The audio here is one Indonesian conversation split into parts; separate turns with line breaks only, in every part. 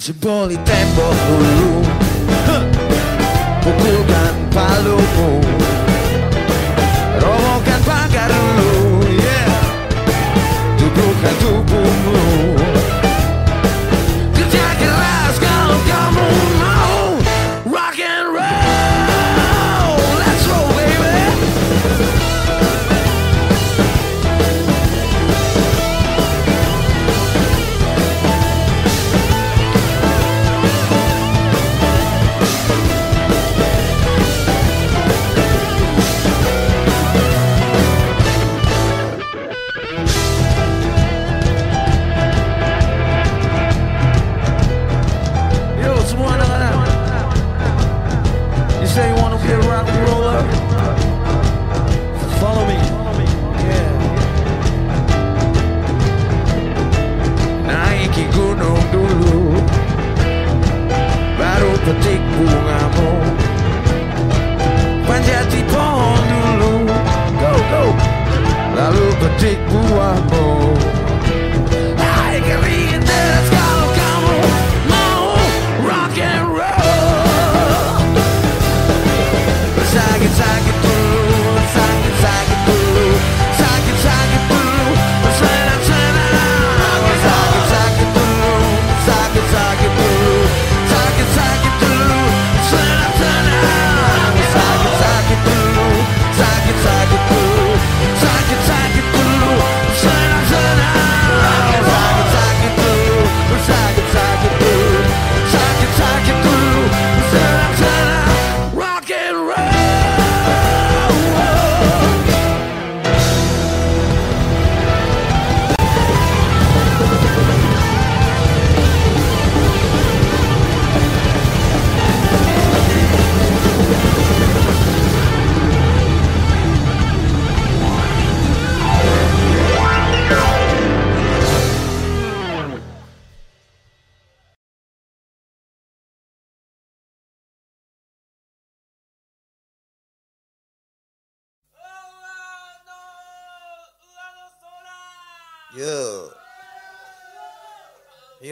Že boli tempo v Populgan palubu buonamore mangiati pollo go go.
La lupa di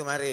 మరి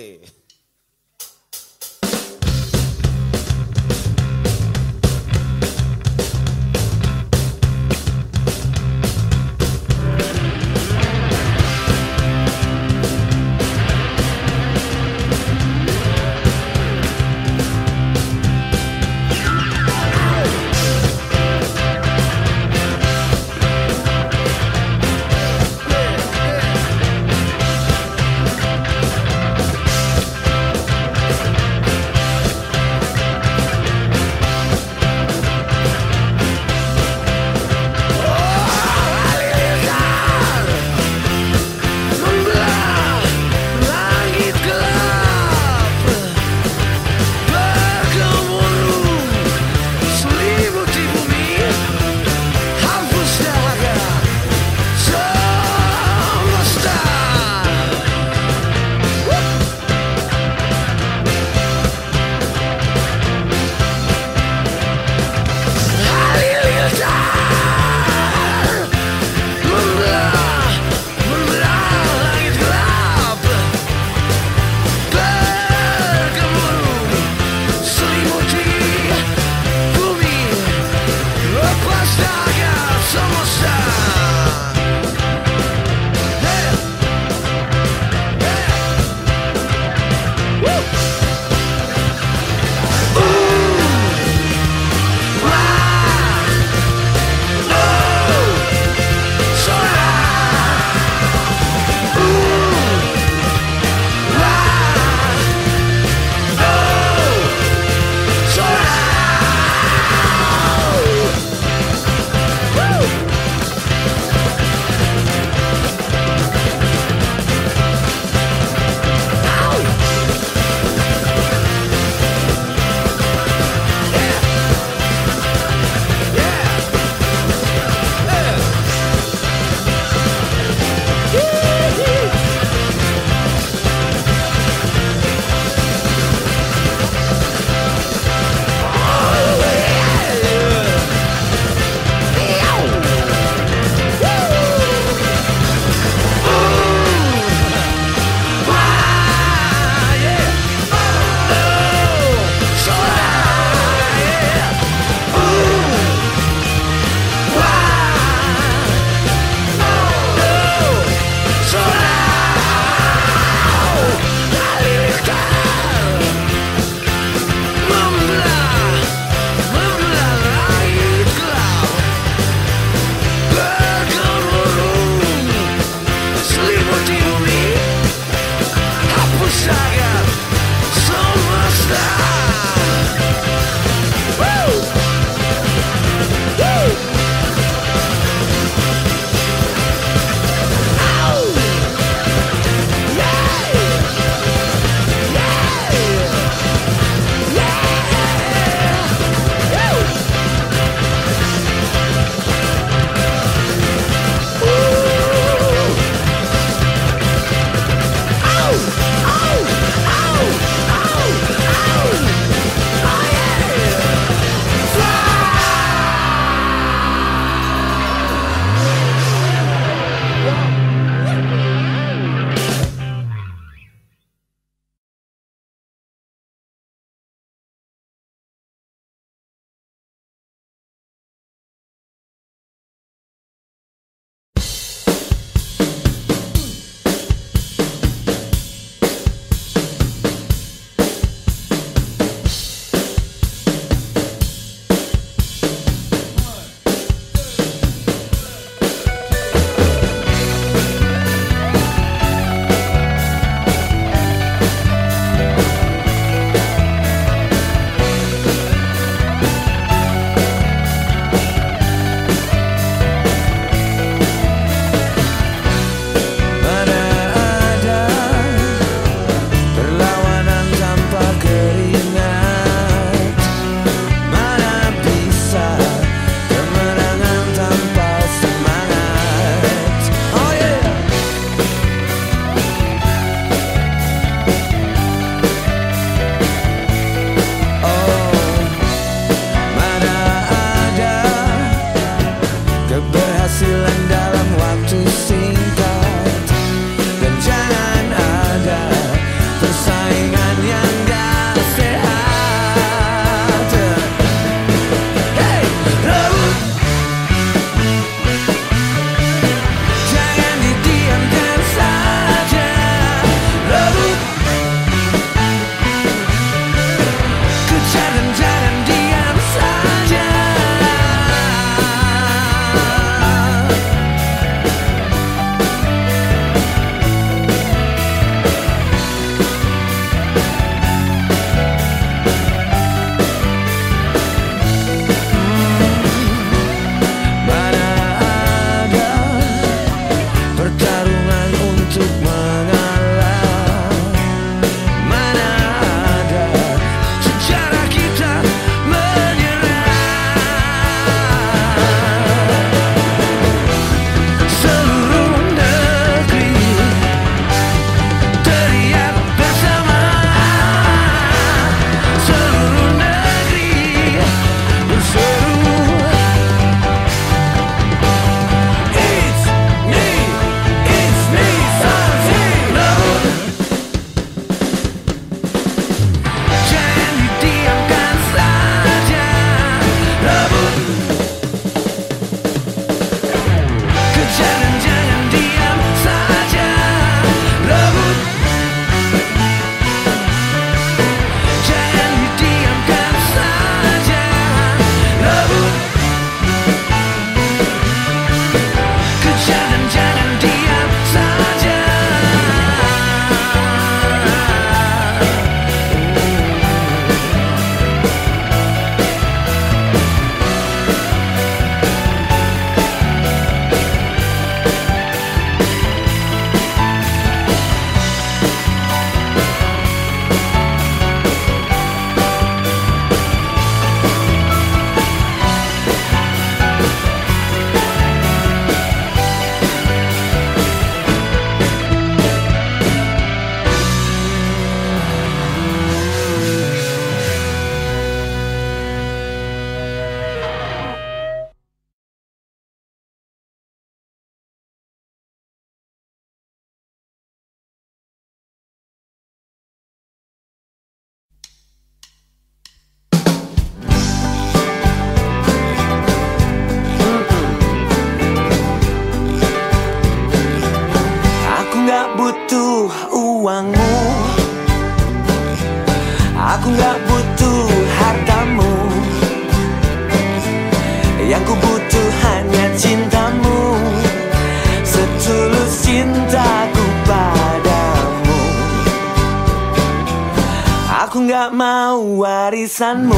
sun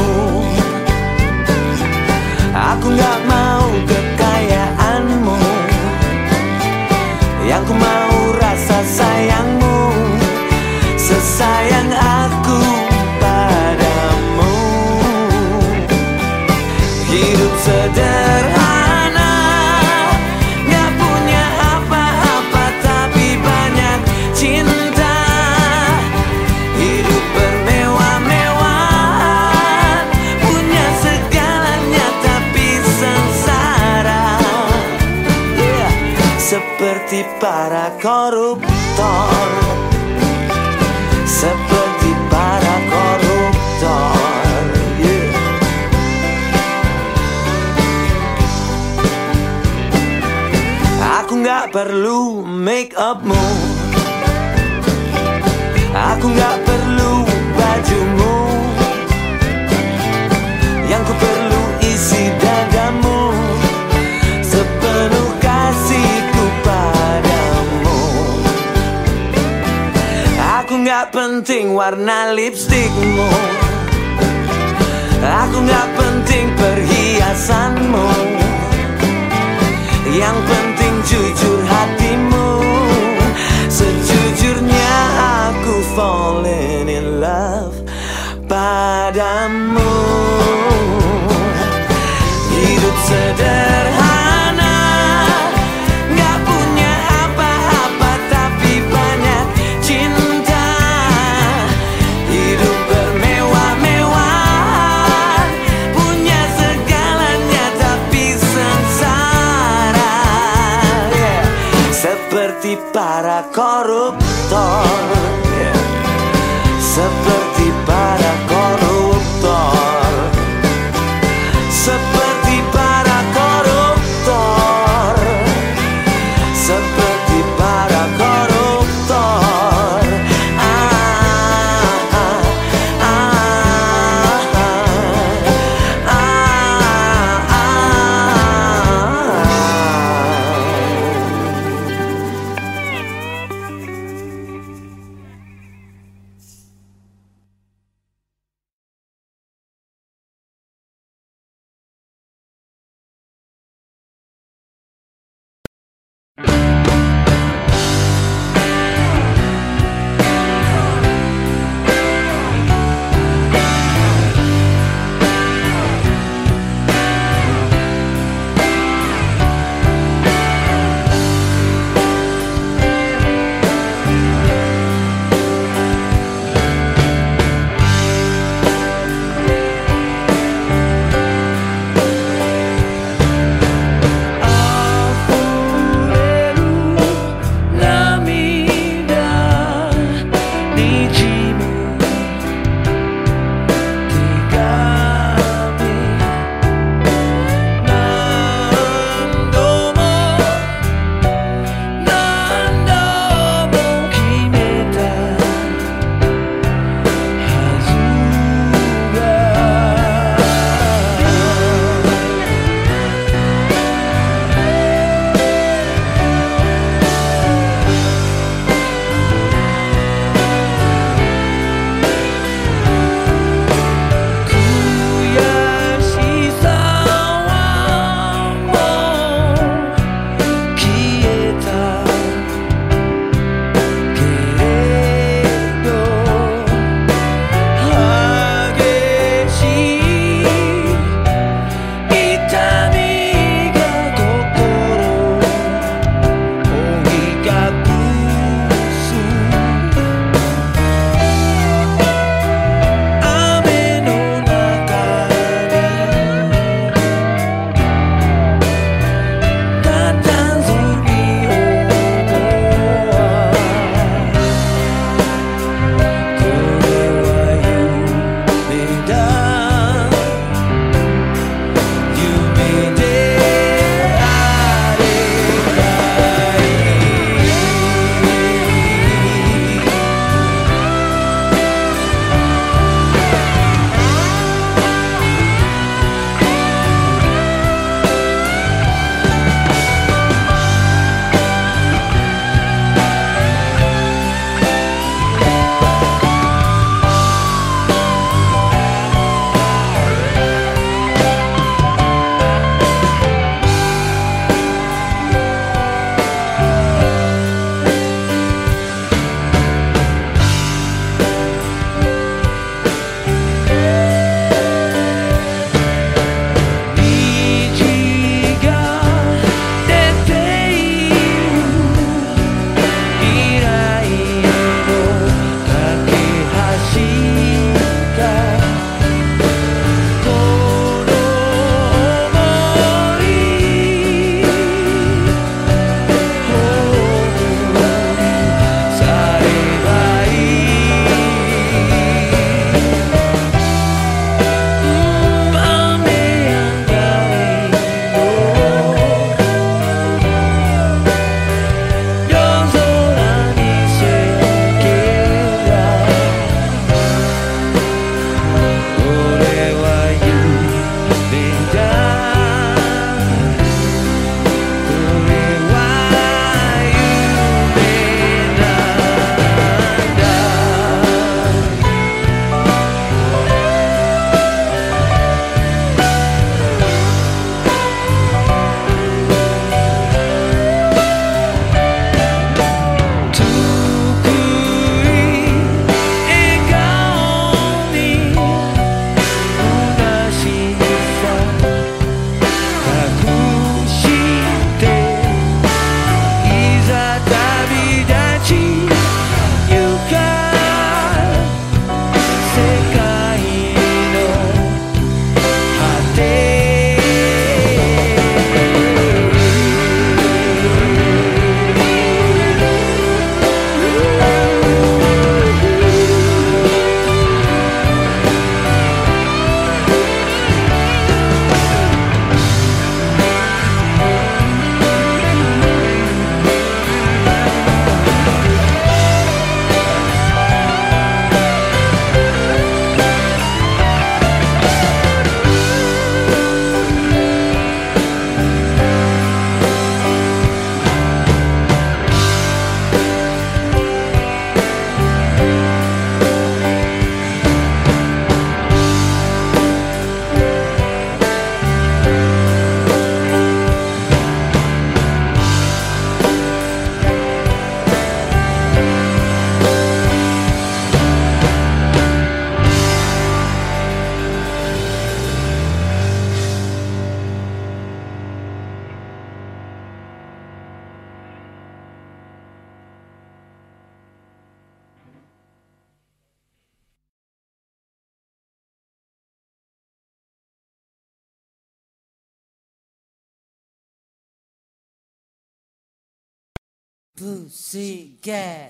Barna lipstick. Seperti Yeah.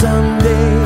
someday.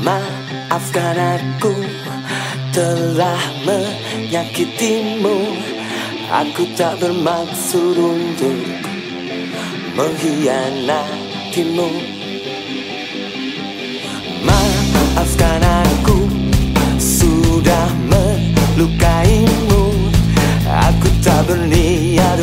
Maafkan aku telah menyakitimu. Aku tak bermaksud untuk mengkhianatimu. Maafkan aku sudah melukaimu. Aku tak berniat